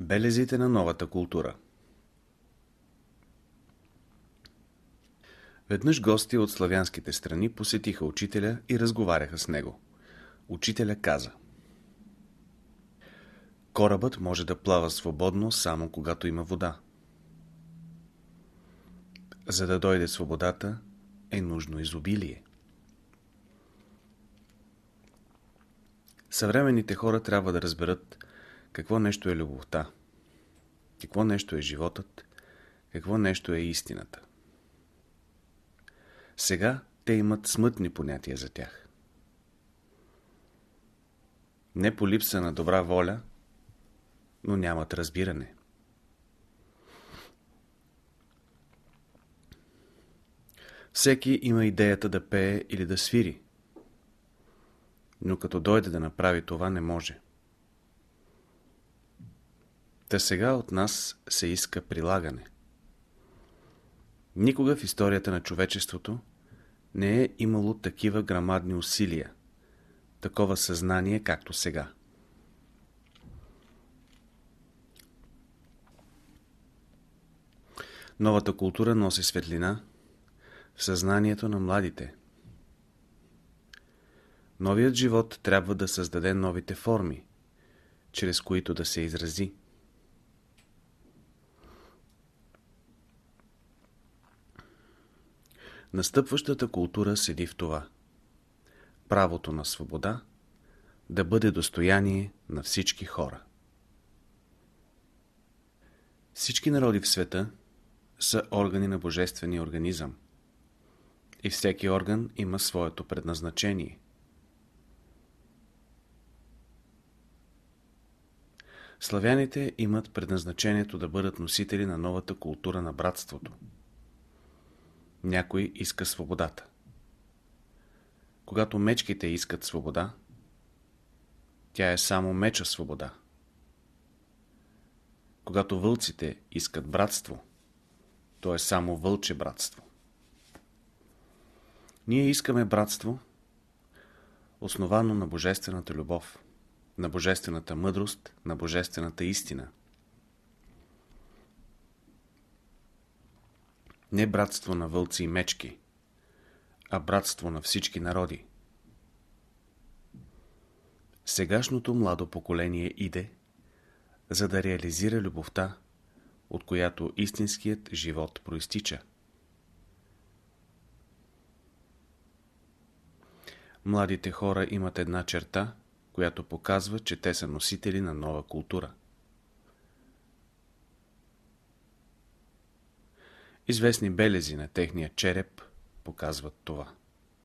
Белезите на новата култура Веднъж гости от славянските страни посетиха учителя и разговаряха с него. Учителя каза Корабът може да плава свободно само когато има вода. За да дойде свободата е нужно изобилие. Съвременните хора трябва да разберат какво нещо е любовта, какво нещо е животът, какво нещо е истината. Сега те имат смътни понятия за тях. Не по липса на добра воля, но нямат разбиране. Всеки има идеята да пее или да свири, но като дойде да направи това, не може. Та сега от нас се иска прилагане. Никога в историята на човечеството не е имало такива грамадни усилия, такова съзнание, както сега. Новата култура носи светлина в съзнанието на младите. Новият живот трябва да създаде новите форми, чрез които да се изрази. Настъпващата култура седи в това. Правото на свобода да бъде достояние на всички хора. Всички народи в света са органи на божествения организъм. И всеки орган има своето предназначение. Славяните имат предназначението да бъдат носители на новата култура на братството. Някой иска свободата. Когато мечките искат свобода, тя е само меча свобода. Когато вълците искат братство, то е само вълче братство. Ние искаме братство, основано на божествената любов, на божествената мъдрост, на божествената истина. Не братство на вълци и мечки, а братство на всички народи. Сегашното младо поколение иде, за да реализира любовта, от която истинският живот проистича. Младите хора имат една черта, която показва, че те са носители на нова култура. Известни белези на техния череп показват това.